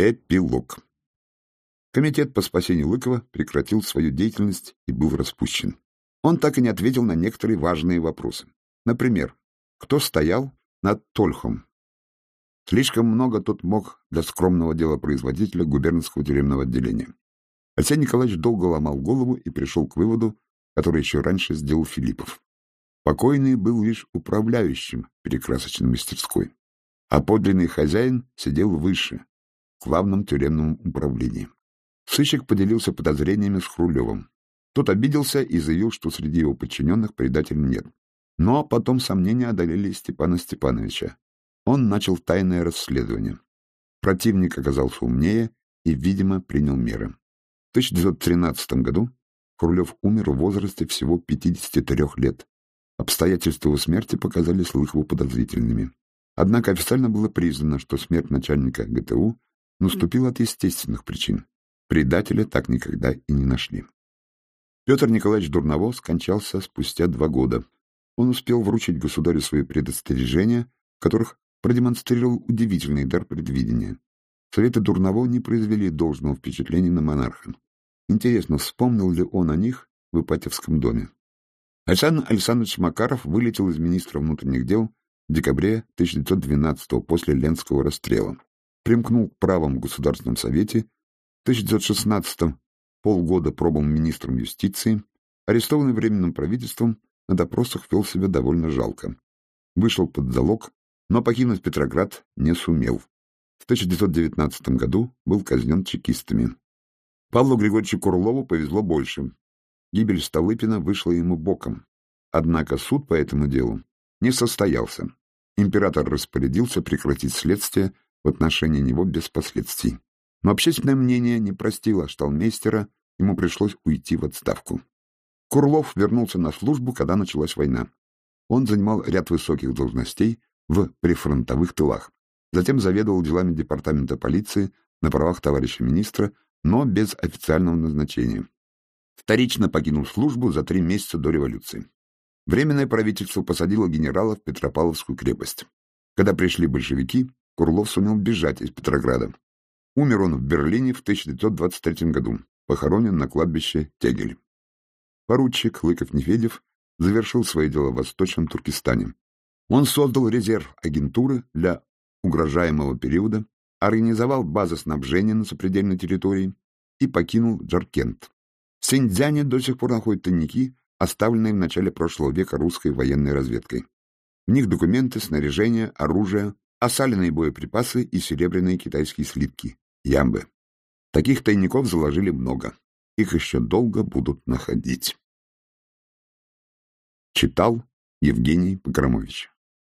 Эпилог. Комитет по спасению Лыкова прекратил свою деятельность и был распущен. Он так и не ответил на некоторые важные вопросы. Например, кто стоял над Тольхом? Слишком много тот мог для скромного делопроизводителя губернского тюремного отделения. Алексей Николаевич долго ломал голову и пришел к выводу, который еще раньше сделал Филиппов. Покойный был лишь управляющим перекрасочной мастерской, а подлинный хозяин сидел выше, в главном тюремном управлении. Сыщик поделился подозрениями с Хрулевым. Тот обиделся и заявил, что среди его подчиненных предателей нет. Но потом сомнения одолели Степана Степановича. Он начал тайное расследование. Противник оказался умнее и, видимо, принял меры. В 1913 году Хрулев умер в возрасте всего 53 лет. Обстоятельства его смерти показались Лыхову подозрительными. Однако официально было признано, что смерть начальника ГТУ наступила от естественных причин. Предателя так никогда и не нашли. Петр Николаевич Дурново скончался спустя два года. Он успел вручить государю свои предостережения, в которых продемонстрировал удивительный дар предвидения. Советы Дурново не произвели должного впечатления на монарха. Интересно, вспомнил ли он о них в Ипатьевском доме? Александр Александрович Макаров вылетел из министра внутренних дел в декабре 1912 после Ленского расстрела. Примкнул к правам в Государственном совете, в 1916 полгода пробыл министром юстиции, арестованный Временным правительством, на допросах вел себя довольно жалко. Вышел под залог, но покинуть Петроград не сумел. В 1919 году был казнен чекистами. Павлу Григорьевичу Курлову повезло больше. Гибель Столыпина вышла ему боком. Однако суд по этому делу не состоялся. Император распорядился прекратить следствие в отношении него без последствий. Но общественное мнение не простило шталмейстера, ему пришлось уйти в отставку. Курлов вернулся на службу, когда началась война. Он занимал ряд высоких должностей в прифронтовых тылах. Затем заведовал делами департамента полиции на правах товарища министра но без официального назначения. Вторично покинул службу за три месяца до революции. Временное правительство посадило генерала в Петропавловскую крепость. Когда пришли большевики, Курлов сумел бежать из Петрограда. Умер он в Берлине в 1923 году, похоронен на кладбище Тегель. Поручик Лыков-Нефедев завершил свои дела в Восточном Туркестане. Он создал резерв агентуры для угрожаемого периода организовал базы снабжения на сопредельной территории и покинул Джаркент. В Синьцзяне до сих пор находят тайники, оставленные в начале прошлого века русской военной разведкой. В них документы, снаряжение, оружие, осаленные боеприпасы и серебряные китайские слитки, ямбы. Таких тайников заложили много. Их еще долго будут находить. Читал Евгений Покромович